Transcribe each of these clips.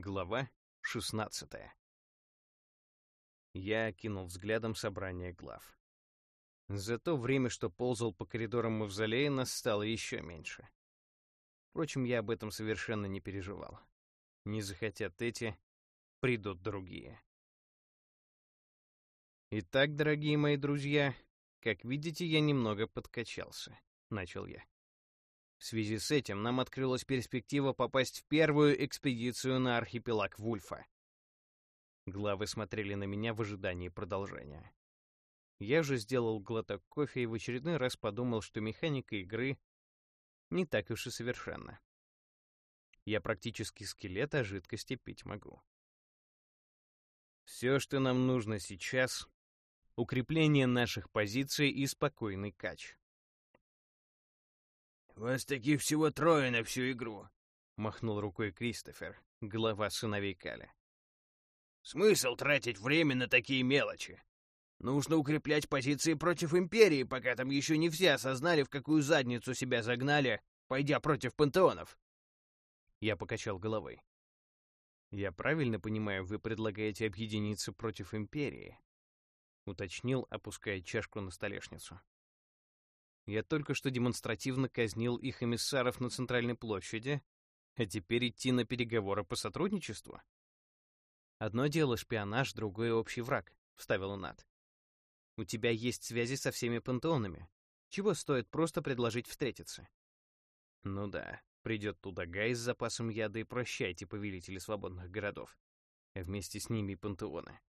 Глава 16 Я окинул взглядом собрание глав. За то время, что ползал по коридорам мавзолея, нас стало еще меньше. Впрочем, я об этом совершенно не переживал. Не захотят эти, придут другие. Итак, дорогие мои друзья, как видите, я немного подкачался, — начал я. В связи с этим нам открылась перспектива попасть в первую экспедицию на архипелаг Вульфа. Главы смотрели на меня в ожидании продолжения. Я же сделал глоток кофе и в очередной раз подумал, что механика игры не так уж и совершенна. Я практически скелет, а жидкости пить могу. Все, что нам нужно сейчас — укрепление наших позиций и спокойный кач. «Вас таких всего трое на всю игру», — махнул рукой Кристофер, глава сыновей Каля. «Смысл тратить время на такие мелочи? Нужно укреплять позиции против Империи, пока там еще не все осознали, в какую задницу себя загнали, пойдя против пантеонов». Я покачал головой. «Я правильно понимаю, вы предлагаете объединиться против Империи?» — уточнил, опуская чашку на столешницу. Я только что демонстративно казнил их эмиссаров на Центральной площади, а теперь идти на переговоры по сотрудничеству? Одно дело шпионаж, другое общий враг, вставил Нат. У тебя есть связи со всеми пантеонами. Чего стоит просто предложить встретиться? Ну да, придет туда Гай с запасом яда и прощайте, повелители свободных городов. А вместе с ними и пантеоны.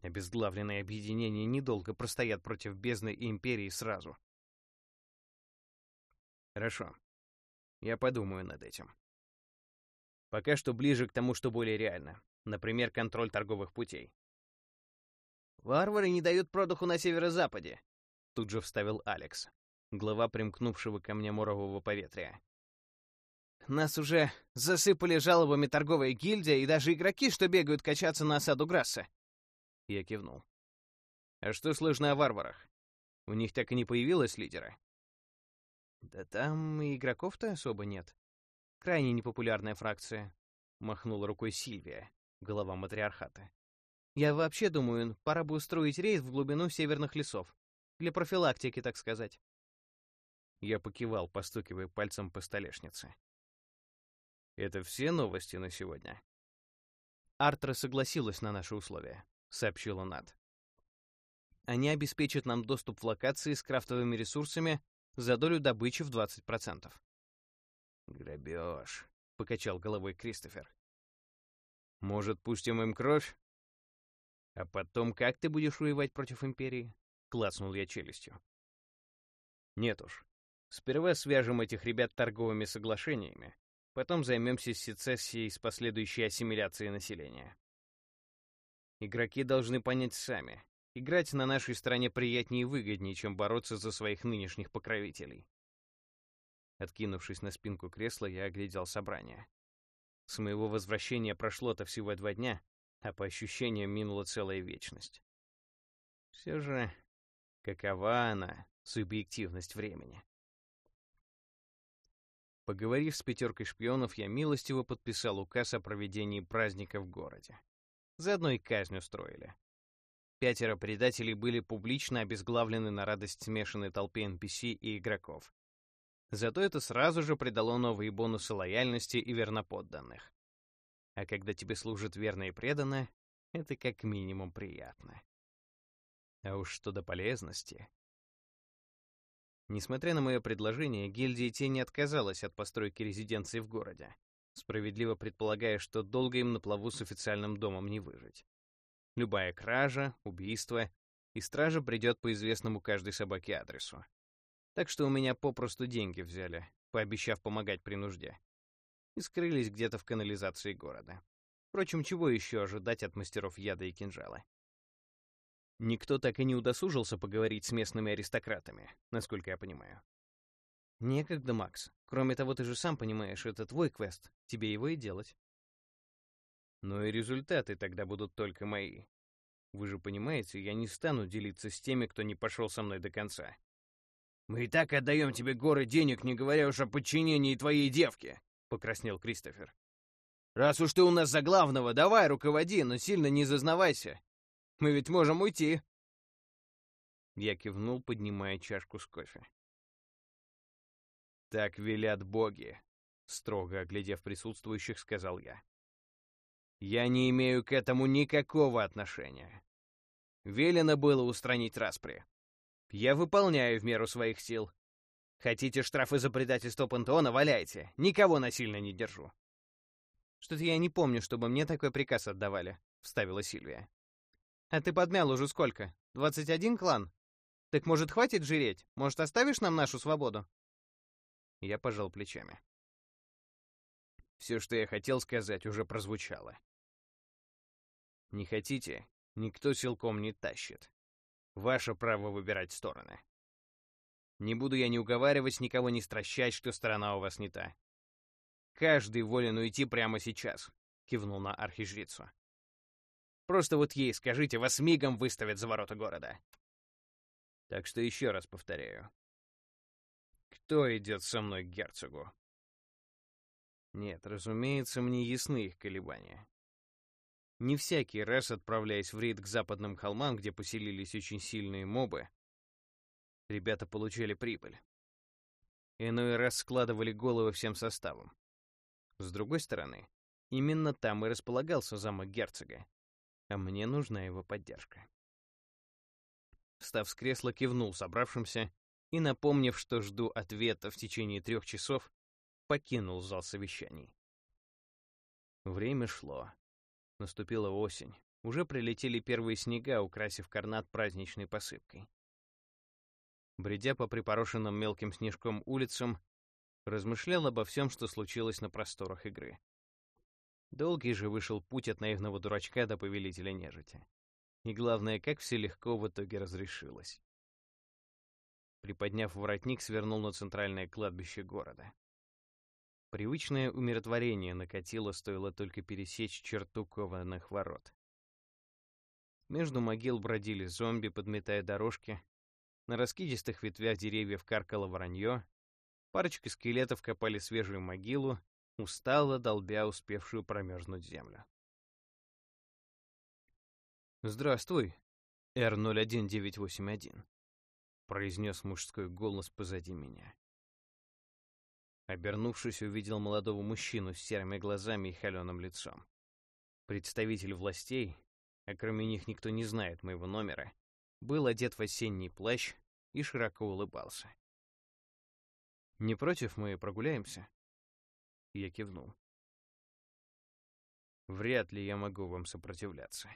Обезглавленные объединения недолго простоят против бездны и империи сразу. Хорошо. Я подумаю над этим. Пока что ближе к тому, что более реально. Например, контроль торговых путей. «Варвары не дают продуху на северо-западе», — тут же вставил Алекс, глава примкнувшего ко мне морового поветрия. «Нас уже засыпали жалобами торговая гильдия и даже игроки, что бегают качаться на осаду Грасса». Я кивнул. «А что слышно о варварах? У них так и не появилось лидера?» «Да там игроков-то особо нет. Крайне непопулярная фракция», — махнула рукой Сильвия, голова матриархата. «Я вообще думаю, пора бы устроить рейд в глубину северных лесов. Для профилактики, так сказать». Я покивал, постукивая пальцем по столешнице. «Это все новости на сегодня?» «Артра согласилась на наши условия», — сообщила Над. «Они обеспечат нам доступ в локации с крафтовыми ресурсами за долю добычи в 20%. «Грабеж», — покачал головой Кристофер. «Может, пустим им кровь? А потом как ты будешь воевать против Империи?» — клацнул я челюстью. «Нет уж. Сперва свяжем этих ребят торговыми соглашениями, потом займемся сецессией с последующей ассимиляцией населения. Игроки должны понять сами, Играть на нашей стороне приятнее и выгоднее, чем бороться за своих нынешних покровителей. Откинувшись на спинку кресла, я оглядел собрание. С моего возвращения прошло-то всего два дня, а по ощущениям минула целая вечность. Все же, какова она, субъективность времени? Поговорив с пятеркой шпионов, я милостиво подписал указ о проведении праздника в городе. Заодно и казнь устроили. Пятеро предателей были публично обезглавлены на радость смешанной толпе NPC и игроков. Зато это сразу же придало новые бонусы лояльности и верноподданных. А когда тебе служат верно и преданно, это как минимум приятно. А уж что до полезности. Несмотря на мое предложение, гильдия Тени отказалась от постройки резиденции в городе, справедливо предполагая, что долго им на плаву с официальным домом не выжить. Любая кража, убийство, и стража придет по известному каждой собаке адресу. Так что у меня попросту деньги взяли, пообещав помогать при нужде. И скрылись где-то в канализации города. Впрочем, чего еще ожидать от мастеров яда и кинжала? Никто так и не удосужился поговорить с местными аристократами, насколько я понимаю. Некогда, Макс. Кроме того, ты же сам понимаешь, это твой квест. Тебе его и делать. Но и результаты тогда будут только мои. Вы же понимаете, я не стану делиться с теми, кто не пошел со мной до конца. «Мы и так отдаем тебе горы денег, не говоря уж о подчинении твоей девки», — покраснел Кристофер. Раз уж ты у нас за главного, давай руководи, но сильно не зазнавайся. Мы ведь можем уйти. Я кивнул, поднимая чашку с кофе. «Так велят боги», — строго оглядев присутствующих, сказал я. «Я не имею к этому никакого отношения. Велено было устранить распри. Я выполняю в меру своих сил. Хотите штрафы за предательство пантеона, валяйте. Никого насильно не держу. «Что-то я не помню, чтобы мне такой приказ отдавали», — вставила Сильвия. «А ты подмял уже сколько? Двадцать один клан? Так, может, хватит жиреть? Может, оставишь нам нашу свободу?» Я пожал плечами. Все, что я хотел сказать, уже прозвучало. Не хотите, никто силком не тащит. Ваше право выбирать стороны. Не буду я ни уговаривать, никого не стращать, что сторона у вас не та. Каждый волен уйти прямо сейчас», — кивнул на архижрицу. «Просто вот ей скажите, вас мигом выставят за ворота города». Так что еще раз повторяю. Кто идет со мной к герцогу? Нет, разумеется, мне ясны их колебания. Не всякий раз, отправляясь в рейд к западным холмам, где поселились очень сильные мобы, ребята получали прибыль. Иной раз складывали головы всем составом. С другой стороны, именно там и располагался замок герцога, а мне нужна его поддержка. Встав с кресла, кивнул собравшимся и, напомнив, что жду ответа в течение трех часов, покинул зал совещаний. Время шло. Наступила осень. Уже прилетели первые снега, украсив карнат праздничной посыпкой. Бредя по припорошенным мелким снежком улицам, размышлял обо всем, что случилось на просторах игры. Долгий же вышел путь от наивного дурачка до повелителя нежити. И главное, как все легко в итоге разрешилось. Приподняв воротник, свернул на центральное кладбище города. Привычное умиротворение накатило, стоило только пересечь черту кованых ворот. Между могил бродили зомби, подметая дорожки. На раскидистых ветвях деревьев каркало воронье, Парочка скелетов копали свежую могилу, устало долбя успевшую промерзнуть землю. «Здравствуй, Р-01981», — произнес мужской голос позади меня. Обернувшись, увидел молодого мужчину с серыми глазами и холеным лицом. Представитель властей, а кроме них никто не знает моего номера, был одет в осенний плащ и широко улыбался. «Не против, мы прогуляемся?» Я кивнул. «Вряд ли я могу вам сопротивляться».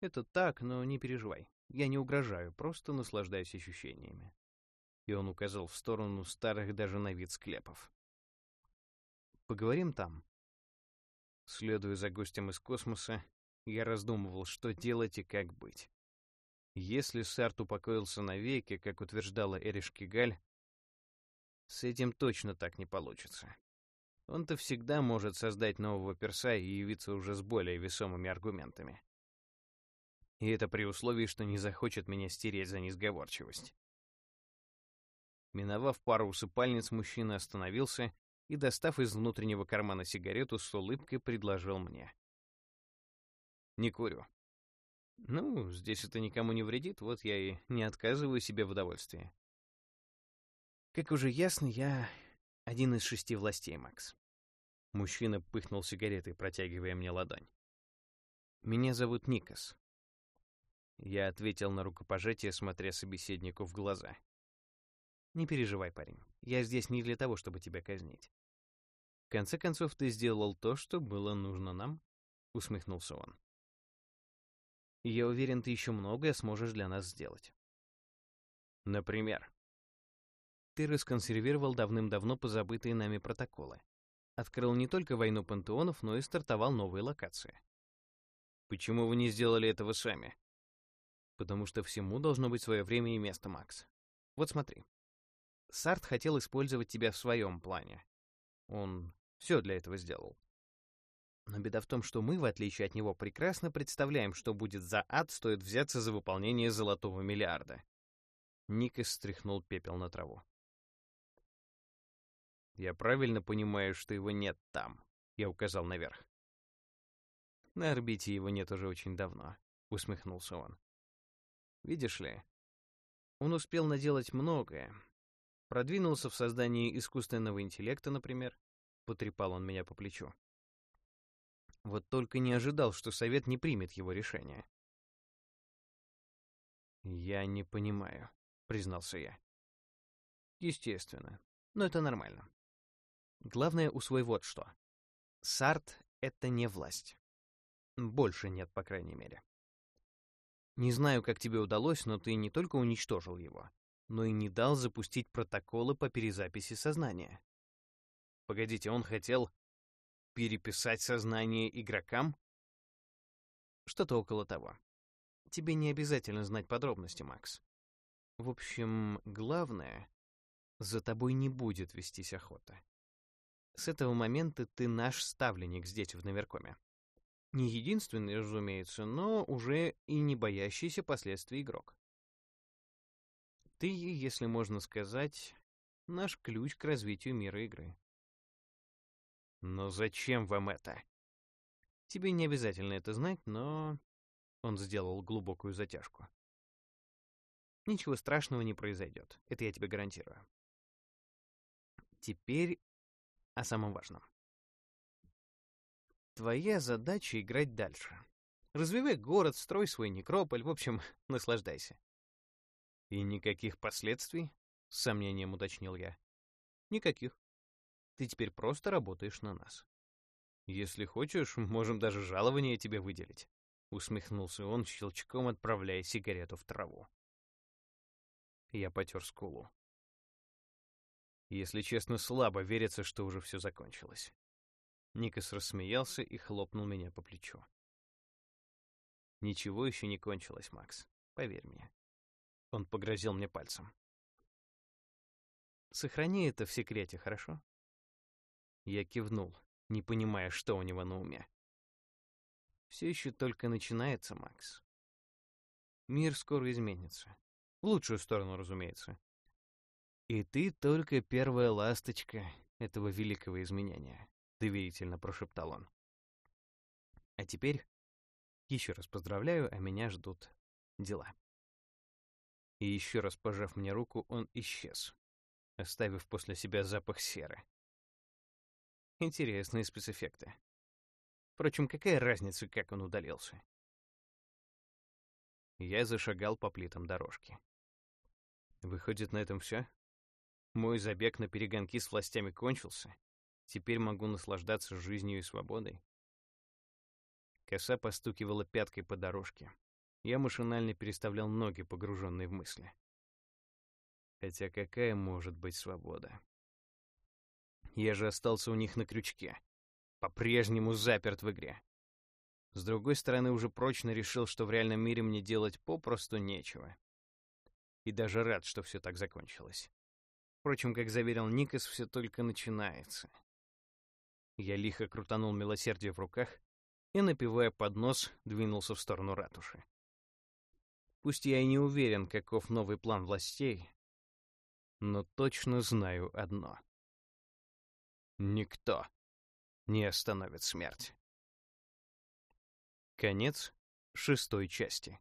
«Это так, но не переживай. Я не угрожаю, просто наслаждаюсь ощущениями». И он указал в сторону старых даже на вид склепов. «Поговорим там». Следуя за гостем из космоса, я раздумывал, что делать и как быть. Если Сарт упокоился навеки, как утверждала Эриш Кигаль, с этим точно так не получится. Он-то всегда может создать нового перса и явиться уже с более весомыми аргументами. И это при условии, что не захочет меня стереть за несговорчивость. Миновав пару усыпальниц, мужчина остановился и, достав из внутреннего кармана сигарету, с улыбкой предложил мне. «Не курю». «Ну, здесь это никому не вредит, вот я и не отказываю себе в удовольствии. Как уже ясно, я один из шести властей, Макс. Мужчина пыхнул сигаретой, протягивая мне ладонь. Меня зовут Никас. Я ответил на рукопожатие, смотря собеседнику в глаза. Не переживай, парень. Я здесь не для того, чтобы тебя казнить. В конце концов, ты сделал то, что было нужно нам, усмехнулся он. Я уверен, ты еще многое сможешь для нас сделать. Например, ты расконсервировал давным-давно позабытые нами протоколы. Открыл не только войну пантеонов, но и стартовал новые локации. Почему вы не сделали этого сами? Потому что всему должно быть свое время и место, Макс. Вот смотри. Сарт хотел использовать тебя в своем плане. Он все для этого сделал. Но беда в том, что мы, в отличие от него, прекрасно представляем, что будет за ад, стоит взяться за выполнение золотого миллиарда. Никас стряхнул пепел на траву. Я правильно понимаю, что его нет там, Я указал наверх. На орбите его нет уже очень давно, усмехнулся он. Видишь ли, он успел наделать многое. Продвинулся в создании искусственного интеллекта, например. Потрепал он меня по плечу. Вот только не ожидал, что совет не примет его решение. «Я не понимаю», — признался я. «Естественно. Но это нормально. Главное, усвой вот что. Сарт — это не власть. Больше нет, по крайней мере. Не знаю, как тебе удалось, но ты не только уничтожил его, но и не дал запустить протоколы по перезаписи сознания. Погодите, он хотел переписать сознание игрокам? Что-то около того. Тебе не обязательно знать подробности, Макс. В общем, главное, за тобой не будет вестись охота. С этого момента ты наш ставленник здесь, в Наверкоме. Не единственный, разумеется, но уже и не боящийся последствий игрок. Ты, если можно сказать, наш ключ к развитию мира игры. Но зачем вам это? Тебе не обязательно это знать, но... Он сделал глубокую затяжку. Ничего страшного не произойдет, это я тебе гарантирую. Теперь о самом важном. Твоя задача — играть дальше. Развивай город, строй свой некрополь, в общем, наслаждайся. И никаких последствий? С сомнением уточнил я. Никаких. Ты теперь просто работаешь на нас. Если хочешь, можем даже жалование тебе выделить. Усмехнулся он, щелчком отправляя сигарету в траву. Я потер скулу. Если честно, слабо верится, что уже все закончилось. Никас рассмеялся и хлопнул меня по плечу. Ничего еще не кончилось, Макс. Поверь мне. Он погрозил мне пальцем. Сохрани это в секрете, хорошо? Я кивнул, не понимая, что у него на уме. Все еще только начинается, Макс. Мир скоро изменится. В лучшую сторону, разумеется. И ты только первая ласточка этого великого изменения, доверительно прошептал он. А теперь еще раз поздравляю, а меня ждут дела. И еще раз пожав мне руку, он исчез, оставив после себя запах серы. Интересные спецэффекты. Впрочем, какая разница, как он удалился? Я зашагал по плитам дорожки. Выходит, на этом все? Мой забег на перегонки с властями кончился. Теперь могу наслаждаться жизнью и свободой. Коса постукивала пяткой по дорожке. Я машинально переставлял ноги, погруженные в мысли. Хотя какая может быть свобода? Я же остался у них на крючке по-прежнему заперт в игре. С другой стороны, уже прочно решил, что в реальном мире мне делать попросту нечего. И даже рад, что все так закончилось. Впрочем, как заверил Никас, все только начинается. Я лихо крутанул милосердие в руках и, напивая под нос, двинулся в сторону ратуши. Пусть я и не уверен, каков новый план властей, но точно знаю одно. Никто не остановит смерть. Конец шестой части.